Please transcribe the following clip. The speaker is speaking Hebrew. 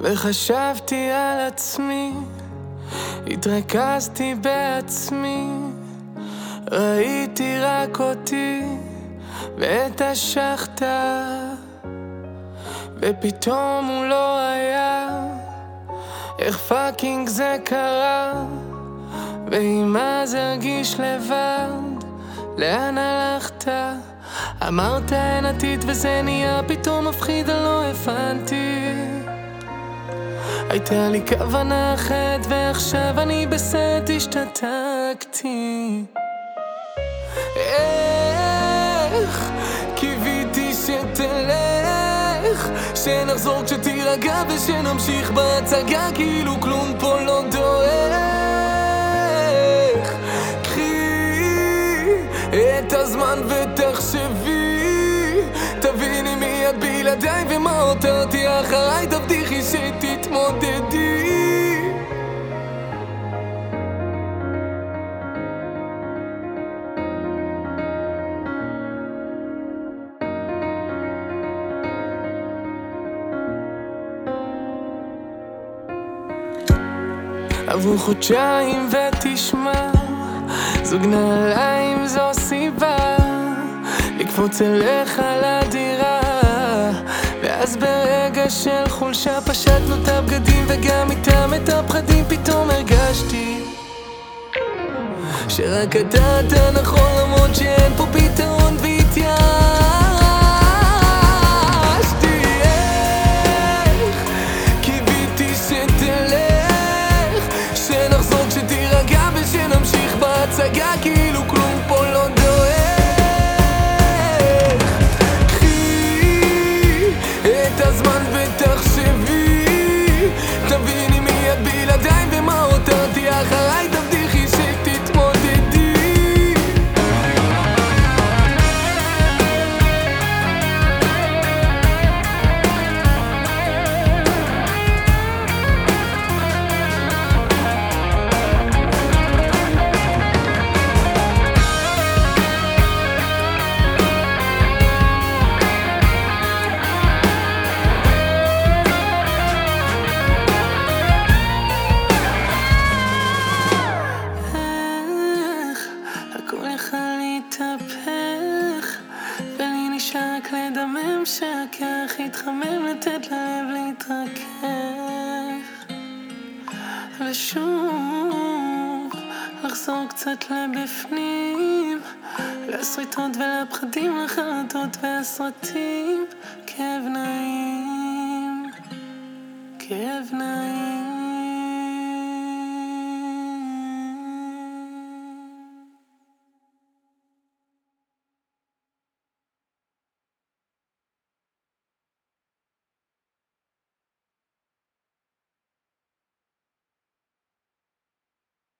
וחשבתי על עצמי, התרכזתי בעצמי, ראיתי רק אותי ואת השחטה, ופתאום הוא לא היה, איך פאקינג זה קרה, ואם אז ארגיש לבד, לאן הלכת? אמרת אין עתיד וזה נהיה פתאום מפחיד, אני לא הבנתי הייתה לי כוונה אחרת ועכשיו אני בסט השתתקתי. איך קיוויתי שתלך שנחזור כשתירגע ושנמשיך בהצגה כאילו כלום פה לא דועך את בלעדיי ומה הותרתי אחריי? תבטיחי שתתמודדי. עברו חודשיים ותשמע זוג נעליים זו סיבה לקפוץ אליך לדירה ואז ברגע של חולשה פשטנו את הבגדים וגם איתם את הפחדים פתאום הרגשתי שרק אתה אתה נכון למרות שאין פה פתרון והתייאשתי. איך קיוויתי שתלך שנחזור כשתירגע ושנמשיך בהצגה את לדמם שהכרך יתחמם לתת ללב להתרכך. ושוב לחזור קצת לבפנים. לסריטות ולפחדים, לחרטות והסרטים. כאב נעים, כאב נעים